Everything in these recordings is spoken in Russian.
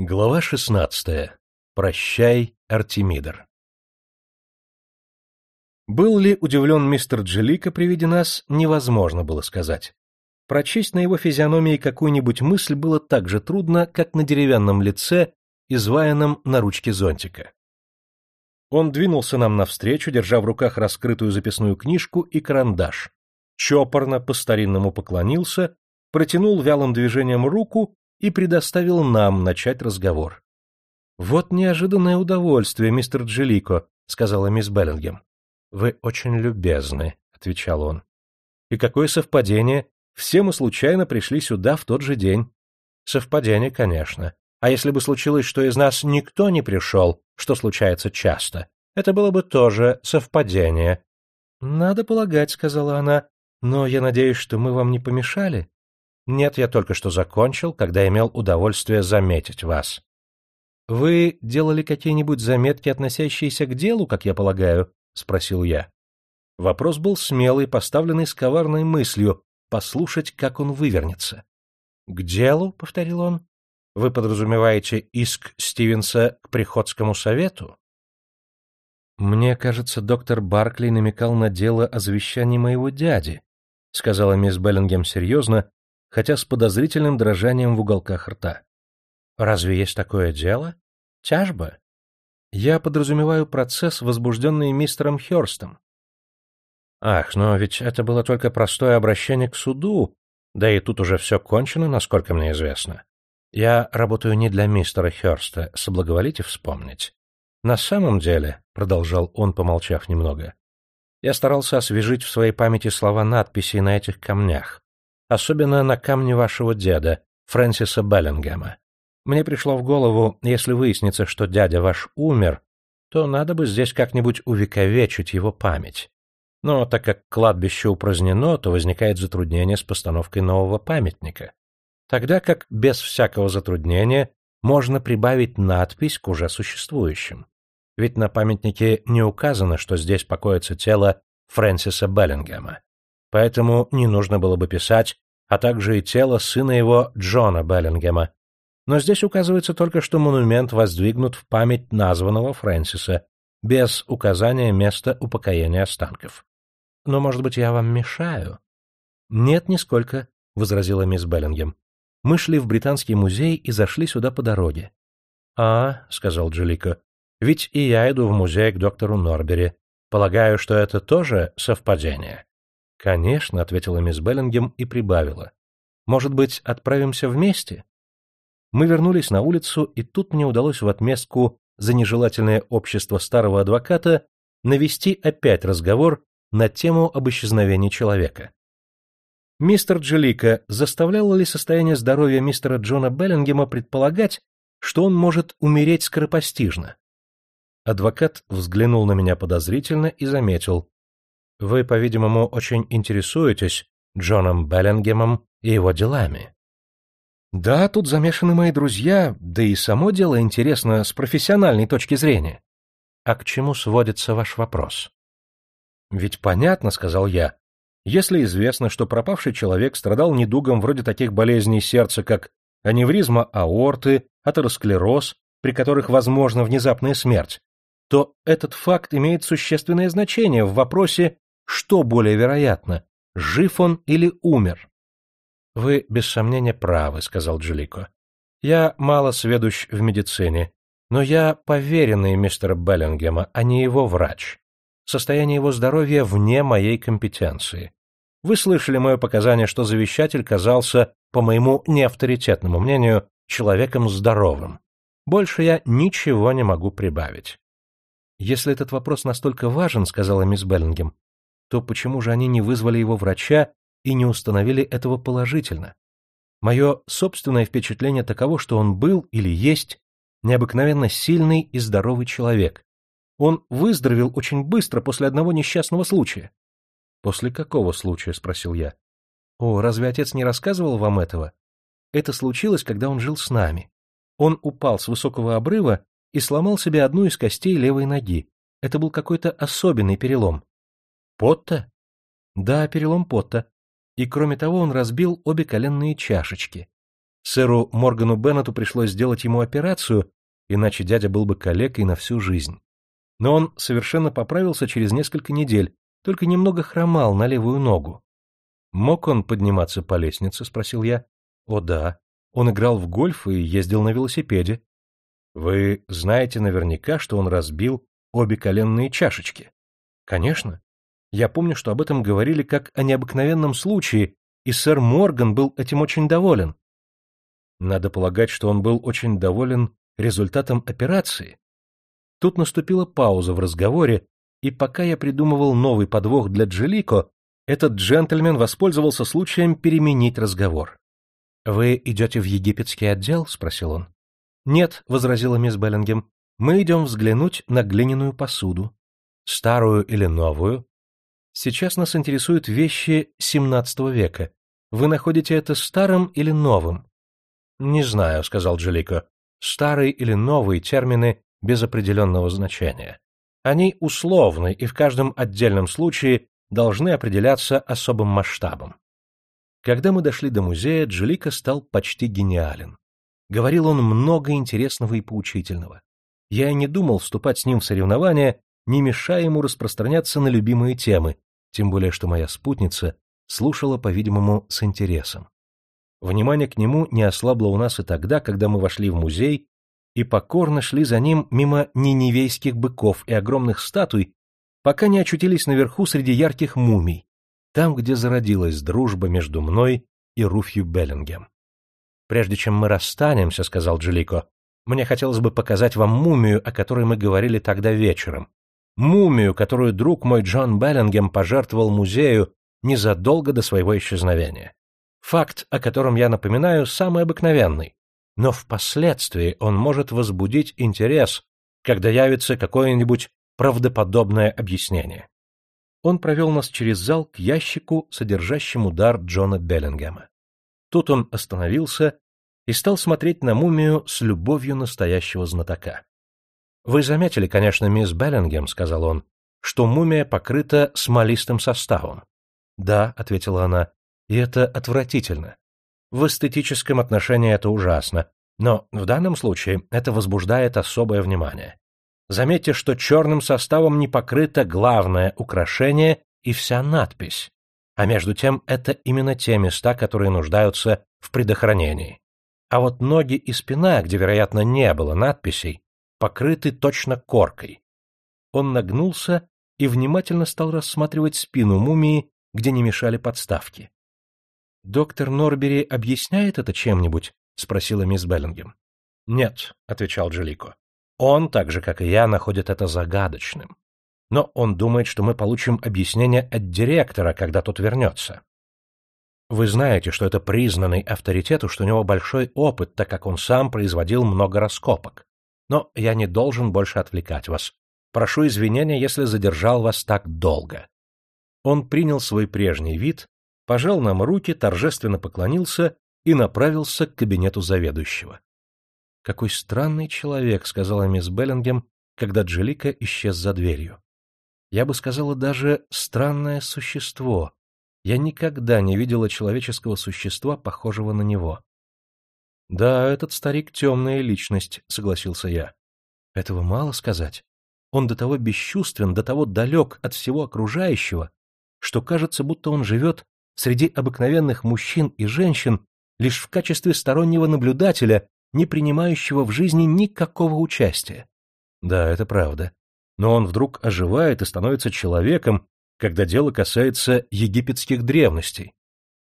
Глава шестнадцатая. Прощай, Артемидор. Был ли удивлен мистер Джелика при виде нас, невозможно было сказать. Прочесть на его физиономии какую-нибудь мысль было так же трудно, как на деревянном лице, изваянном на ручке зонтика. Он двинулся нам навстречу, держа в руках раскрытую записную книжку и карандаш. Чопорно по-старинному поклонился, протянул вялым движением руку и предоставил нам начать разговор. — Вот неожиданное удовольствие, мистер Джелико, — сказала мисс Беллингем. — Вы очень любезны, — отвечал он. — И какое совпадение, все мы случайно пришли сюда в тот же день. Совпадение, конечно. А если бы случилось, что из нас никто не пришел, что случается часто, это было бы тоже совпадение. — Надо полагать, — сказала она, — но я надеюсь, что мы вам не помешали. Нет, я только что закончил, когда имел удовольствие заметить вас. Вы делали какие-нибудь заметки, относящиеся к делу, как я полагаю? спросил я. Вопрос был смелый, поставленный с коварной мыслью послушать, как он вывернется. К делу, повторил он. Вы подразумеваете иск Стивенса к приходскому совету? Мне кажется, доктор Баркли намекал на дело о завещании моего дяди, сказала мисс Беллингем серьезно, хотя с подозрительным дрожанием в уголках рта. Разве есть такое дело? Тяжба? Я подразумеваю процесс, возбужденный мистером Хёрстом. Ах, но ведь это было только простое обращение к суду, да и тут уже все кончено, насколько мне известно. Я работаю не для мистера Хёрста, соблаговолите вспомнить. На самом деле, — продолжал он, помолчав немного, — я старался освежить в своей памяти слова надписей на этих камнях, особенно на камне вашего деда, Фрэнсиса Беллингема. Мне пришло в голову, если выяснится, что дядя ваш умер, то надо бы здесь как-нибудь увековечить его память. Но так как кладбище упразднено, то возникает затруднение с постановкой нового памятника. Тогда как без всякого затруднения можно прибавить надпись к уже существующим. Ведь на памятнике не указано, что здесь покоится тело Фрэнсиса Беллингема. Поэтому не нужно было бы писать, а также и тело сына его Джона Беллингема. Но здесь указывается только, что монумент воздвигнут в память названного Фрэнсиса, без указания места упокоения останков. Но, может быть, я вам мешаю? — Нет, нисколько, — возразила мисс Беллингем. — Мы шли в Британский музей и зашли сюда по дороге. — А, — сказал Джулика, — ведь и я иду в музей к доктору Норбери. Полагаю, что это тоже совпадение. «Конечно», — ответила мисс Беллингем и прибавила. «Может быть, отправимся вместе?» Мы вернулись на улицу, и тут мне удалось в отместку за нежелательное общество старого адвоката навести опять разговор на тему об исчезновении человека. Мистер Джелика, заставляло ли состояние здоровья мистера Джона Беллингема предполагать, что он может умереть скоропостижно? Адвокат взглянул на меня подозрительно и заметил. Вы, по-видимому, очень интересуетесь Джоном Беллингемом и его делами. Да, тут замешаны мои друзья, да и само дело интересно с профессиональной точки зрения. А к чему сводится ваш вопрос? Ведь понятно, сказал я, если известно, что пропавший человек страдал недугом вроде таких болезней сердца, как аневризма аорты, атеросклероз, при которых возможна внезапная смерть, то этот факт имеет существенное значение в вопросе что более вероятно, жив он или умер? — Вы, без сомнения, правы, — сказал Джулико. — Я мало сведущ в медицине, но я поверенный мистера Беллингема, а не его врач. Состояние его здоровья вне моей компетенции. Вы слышали мое показание, что завещатель казался, по моему неавторитетному мнению, человеком здоровым. Больше я ничего не могу прибавить. Если этот вопрос настолько важен, — сказала мисс Беллингем, то почему же они не вызвали его врача и не установили этого положительно? Мое собственное впечатление таково, что он был или есть необыкновенно сильный и здоровый человек. Он выздоровел очень быстро после одного несчастного случая. — После какого случая? — спросил я. — О, разве отец не рассказывал вам этого? Это случилось, когда он жил с нами. Он упал с высокого обрыва и сломал себе одну из костей левой ноги. Это был какой-то особенный перелом. Потта? Да, перелом Потта. И кроме того, он разбил обе коленные чашечки. Сэру Моргану Беннету пришлось сделать ему операцию, иначе дядя был бы калекой на всю жизнь. Но он совершенно поправился через несколько недель, только немного хромал на левую ногу. «Мог он подниматься по лестнице?» — спросил я. «О да. Он играл в гольф и ездил на велосипеде». «Вы знаете наверняка, что он разбил обе коленные чашечки?» «Конечно. Я помню, что об этом говорили как о необыкновенном случае, и сэр Морган был этим очень доволен». Надо полагать, что он был очень доволен результатом операции. Тут наступила пауза в разговоре, и пока я придумывал новый подвох для Джилико, этот джентльмен воспользовался случаем переменить разговор. «Вы идете в египетский отдел?» — спросил он. «Нет», — возразила мисс Беллингем, — «мы идем взглянуть на глиняную посуду. Старую или новую? Сейчас нас интересуют вещи XVII века. Вы находите это старым или новым?» «Не знаю», — сказал Джилико. «Старый или новый термины без определенного значения. Они условны и в каждом отдельном случае должны определяться особым масштабом. Когда мы дошли до музея, Джелика стал почти гениален. Говорил он много интересного и поучительного. Я не думал вступать с ним в соревнования, не мешая ему распространяться на любимые темы, тем более что моя спутница слушала, по-видимому, с интересом. Внимание к нему не ослабло у нас и тогда, когда мы вошли в музей и покорно шли за ним мимо ниневейских быков и огромных статуй, пока не очутились наверху среди ярких мумий, там, где зародилась дружба между мной и Руфью Беллингем. «Прежде чем мы расстанемся», — сказал Джелико, — «мне хотелось бы показать вам мумию, о которой мы говорили тогда вечером. Мумию, которую друг мой Джон Беллингем пожертвовал музею незадолго до своего исчезновения. Факт, о котором я напоминаю, самый обыкновенный, но впоследствии он может возбудить интерес, когда явится какое-нибудь правдоподобное объяснение. Он провел нас через зал к ящику, содержащему дар Джона Беллингема. Тут он остановился и стал смотреть на мумию с любовью настоящего знатока. «Вы заметили, конечно, мисс Беллингем, — сказал он, — что мумия покрыта смолистым составом». «Да», — ответила она, — «и это отвратительно. В эстетическом отношении это ужасно, но в данном случае это возбуждает особое внимание. Заметьте, что черным составом не покрыто главное украшение и вся надпись. А между тем это именно те места, которые нуждаются в предохранении. А вот ноги и спина, где, вероятно, не было надписей, покрыты точно коркой. Он нагнулся и внимательно стал рассматривать спину мумии, где не мешали подставки. «Доктор Норбери объясняет это чем-нибудь?» — спросила мисс Беллингем. «Нет», — отвечал Джелико. Он, так же как и я, находит это загадочным. Но он думает, что мы получим объяснение от директора, когда тот вернется. Вы знаете, что это признанный авторитет, что у него большой опыт, так как он сам производил много раскопок. Но я не должен больше отвлекать вас. Прошу извинения, если задержал вас так долго. Он принял свой прежний вид, пожал нам руки, торжественно поклонился и направился к кабинету заведующего. «Какой странный человек», — сказала мисс Беллингем, когда Джелика исчез за дверью. «Я бы сказала даже странное существо. Я никогда не видела человеческого существа, похожего на него». «Да, этот старик — темная личность», — согласился я. «Этого мало сказать. Он до того бесчувствен, до того далек от всего окружающего, что кажется, будто он живет среди обыкновенных мужчин и женщин лишь в качестве стороннего наблюдателя не принимающего в жизни никакого участия. Да, это правда. Но он вдруг оживает и становится человеком, когда дело касается египетских древностей.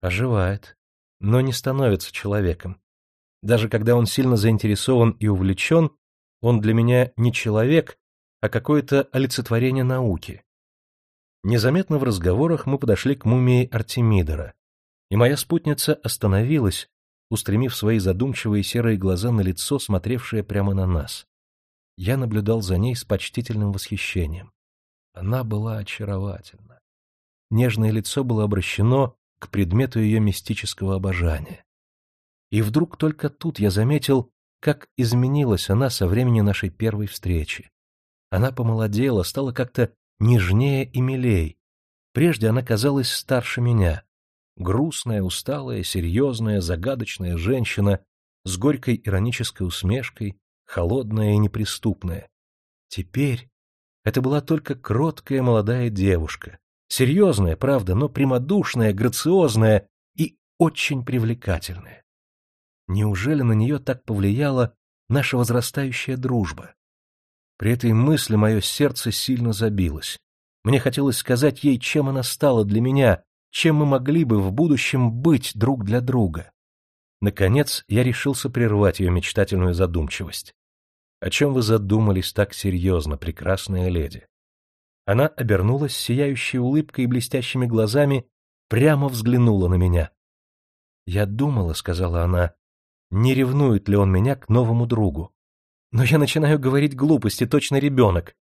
Оживает, но не становится человеком. Даже когда он сильно заинтересован и увлечен, он для меня не человек, а какое-то олицетворение науки. Незаметно в разговорах мы подошли к мумии Артемидора, и моя спутница остановилась, устремив свои задумчивые серые глаза на лицо, смотревшее прямо на нас. Я наблюдал за ней с почтительным восхищением. Она была очаровательна. Нежное лицо было обращено к предмету ее мистического обожания. И вдруг только тут я заметил, как изменилась она со времени нашей первой встречи. Она помолодела, стала как-то нежнее и милей. Прежде она казалась старше меня, грустная, усталая, серьезная, загадочная женщина с горькой иронической усмешкой, холодная и неприступная. Теперь это была только кроткая молодая девушка, серьезная, правда, но прямодушная, грациозная и очень привлекательная. Неужели на нее так повлияла наша возрастающая дружба? При этой мысли мое сердце сильно забилось. Мне хотелось сказать ей, чем она стала для меня, чем мы могли бы в будущем быть друг для друга. Наконец я решился прервать ее мечтательную задумчивость. — О чем вы задумались так серьезно, прекрасная леди? Она обернулась сияющей улыбкой и блестящими глазами, прямо взглянула на меня. — Я думала, — сказала она, — не ревнует ли он меня к новому другу. Но я начинаю говорить глупости, точно ребенок.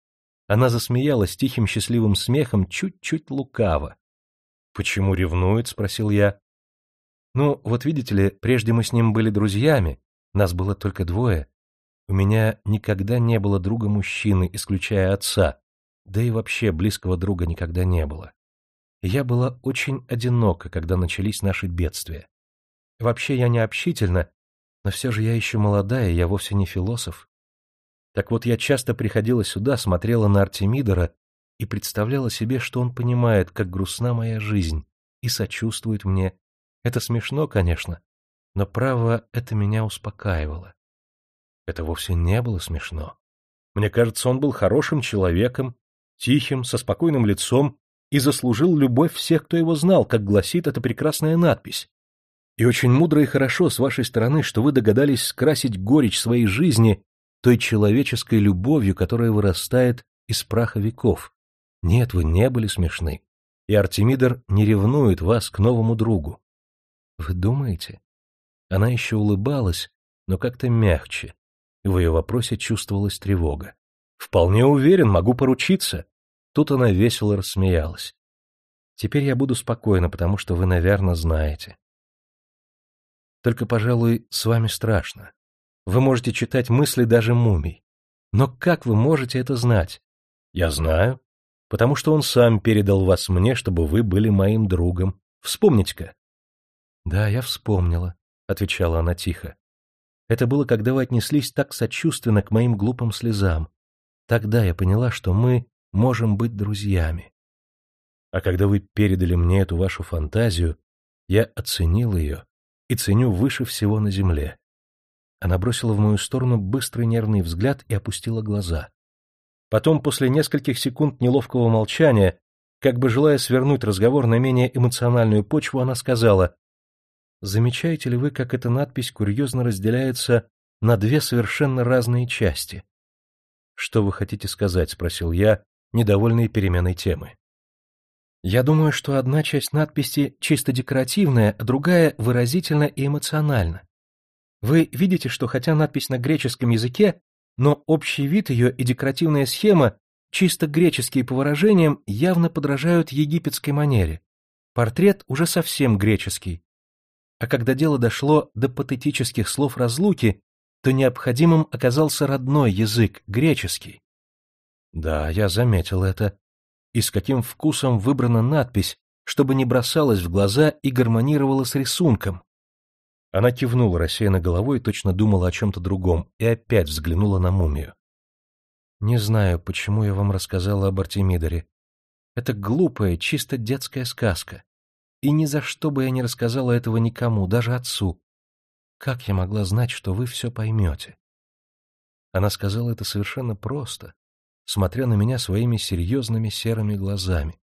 Она засмеялась тихим счастливым смехом, чуть-чуть лукаво. — Почему ревнует? — спросил я. — Ну, вот видите ли, прежде мы с ним были друзьями, нас было только двое. У меня никогда не было друга-мужчины, исключая отца, да и вообще близкого друга никогда не было. Я была очень одинока, когда начались наши бедствия. Вообще я не общительна, но все же я еще молодая, я вовсе не философ. Так вот, я часто приходила сюда, смотрела на Артемидора и представляла себе, что он понимает, как грустна моя жизнь, и сочувствует мне. Это смешно, конечно, но, право, это меня успокаивало. Это вовсе не было смешно. Мне кажется, он был хорошим человеком, тихим, со спокойным лицом и заслужил любовь всех, кто его знал, как гласит эта прекрасная надпись. И очень мудро и хорошо с вашей стороны, что вы догадались скрасить горечь своей жизни той человеческой любовью, которая вырастает из праха веков. Нет, вы не были смешны. И Артемидор не ревнует вас к новому другу. Вы думаете? Она еще улыбалась, но как-то мягче. В ее вопросе чувствовалась тревога. Вполне уверен, могу поручиться. Тут она весело рассмеялась. Теперь я буду спокойна, потому что вы, наверное, знаете. Только, пожалуй, с вами страшно. Вы можете читать мысли даже мумий. Но как вы можете это знать? Я знаю, потому что он сам передал вас мне, чтобы вы были моим другом. Вспомните-ка. Да, я вспомнила, отвечала она тихо. Это было, когда вы отнеслись так сочувственно к моим глупым слезам. Тогда я поняла, что мы можем быть друзьями. А когда вы передали мне эту вашу фантазию, я оценил ее и ценю выше всего на земле. Она бросила в мою сторону быстрый нервный взгляд и опустила глаза. Потом, после нескольких секунд неловкого молчания, как бы желая свернуть разговор на менее эмоциональную почву, она сказала, «Замечаете ли вы, как эта надпись курьезно разделяется на две совершенно разные части?» «Что вы хотите сказать?» — спросил я, недовольный переменой темы. «Я думаю, что одна часть надписи чисто декоративная, а другая выразительна и эмоциональна. Вы видите, что хотя надпись на греческом языке, но общий вид ее и декоративная схема, чисто греческие по выражениям, явно подражают египетской манере. Портрет уже совсем греческий. А когда дело дошло до патетических слов разлуки, то необходимым оказался родной язык, греческий. Да, я заметил это. И с каким вкусом выбрана надпись, чтобы не бросалась в глаза и гармонировала с рисунком. Она кивнула рассеянно головой, точно думала о чем-то другом, и опять взглянула на мумию. «Не знаю, почему я вам рассказала об Артемидоре. Это глупая, чисто детская сказка. И ни за что бы я не рассказала этого никому, даже отцу. Как я могла знать, что вы все поймете?» Она сказала это совершенно просто, смотря на меня своими серьезными серыми глазами.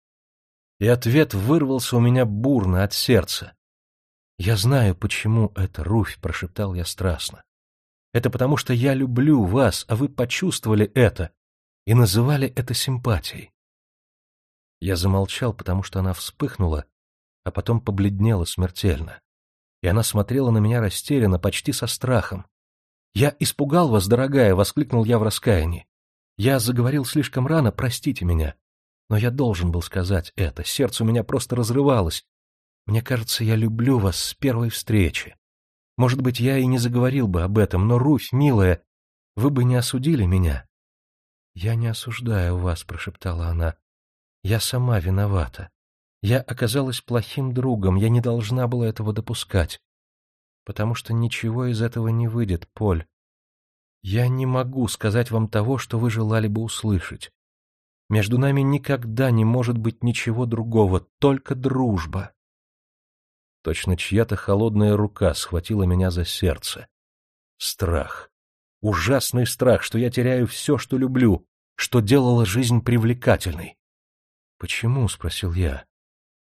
И ответ вырвался у меня бурно от сердца. «Я знаю, почему это, Руфь», — прошептал я страстно. «Это потому, что я люблю вас, а вы почувствовали это и называли это симпатией». Я замолчал, потому что она вспыхнула, а потом побледнела смертельно. И она смотрела на меня растерянно, почти со страхом. «Я испугал вас, дорогая!» — воскликнул я в раскаянии. «Я заговорил слишком рано, простите меня. Но я должен был сказать это, сердце у меня просто разрывалось, мне кажется, я люблю вас с первой встречи. Может быть, я и не заговорил бы об этом, но, Руфь, милая, вы бы не осудили меня. — Я не осуждаю вас, — прошептала она. — Я сама виновата. Я оказалась плохим другом, я не должна была этого допускать. Потому что ничего из этого не выйдет, Поль. Я не могу сказать вам того, что вы желали бы услышать. Между нами никогда не может быть ничего другого, только дружба. Точно чья-то холодная рука схватила меня за сердце. Страх. Ужасный страх, что я теряю все, что люблю, что делало жизнь привлекательной. «Почему?» — спросил я.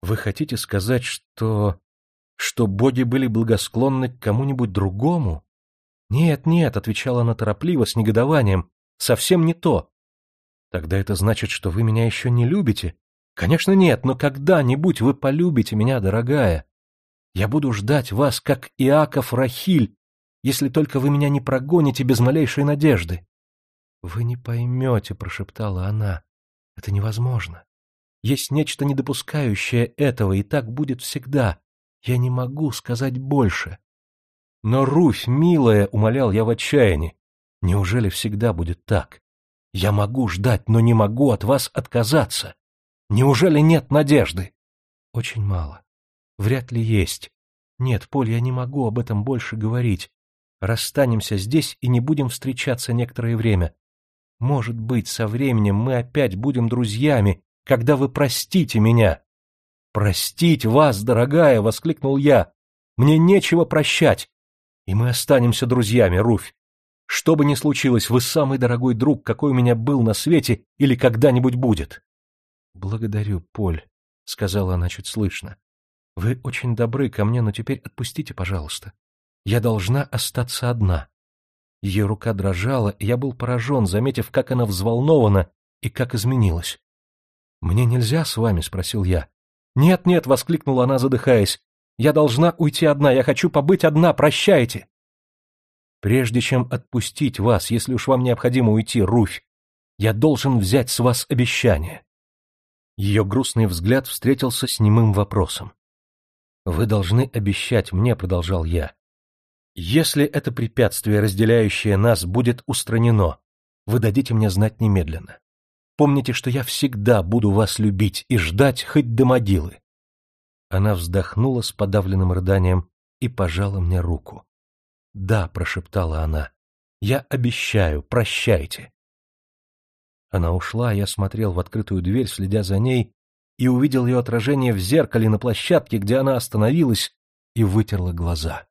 «Вы хотите сказать, что... что боги были благосклонны к кому-нибудь другому?» «Нет, нет», — отвечала она торопливо, с негодованием, — «совсем не то». «Тогда это значит, что вы меня еще не любите?» «Конечно нет, но когда-нибудь вы полюбите меня, дорогая. Я буду ждать вас, как Иаков Рахиль, если только вы меня не прогоните без малейшей надежды. — Вы не поймете, — прошептала она. — Это невозможно. Есть нечто недопускающее этого, и так будет всегда. Я не могу сказать больше. — Но, Руфь, милая, — умолял я в отчаянии, — неужели всегда будет так? Я могу ждать, но не могу от вас отказаться. Неужели нет надежды? — Очень мало. Вряд ли есть. Нет, Поль, я не могу об этом больше говорить. Расстанемся здесь и не будем встречаться некоторое время. Может быть, со временем мы опять будем друзьями, когда вы простите меня. «Простить вас, дорогая!» — воскликнул я. «Мне нечего прощать, и мы останемся друзьями, Руфь. Что бы ни случилось, вы самый дорогой друг, какой у меня был на свете или когда-нибудь будет». «Благодарю, Поль», — сказала она чуть слышно. «Вы очень добры ко мне, но теперь отпустите, пожалуйста. Я должна остаться одна. Ее рука дрожала, и я был поражен, заметив, как она взволнована и как изменилась. «Мне нельзя с вами?» — спросил я. «Нет, нет!» — воскликнула она, задыхаясь. «Я должна уйти одна, я хочу побыть одна, прощайте!» «Прежде чем отпустить вас, если уж вам необходимо уйти, Руфь, я должен взять с вас обещание». Ее грустный взгляд встретился с немым вопросом. «Вы должны обещать мне», — продолжал я, если это препятствие, разделяющее нас, будет устранено, вы дадите мне знать немедленно. Помните, что я всегда буду вас любить и ждать хоть до могилы. Она вздохнула с подавленным рыданием и пожала мне руку. «Да», — прошептала она, — «я обещаю, прощайте». Она ушла, а я смотрел в открытую дверь, следя за ней, и увидел ее отражение в зеркале на площадке, где она остановилась и вытерла глаза.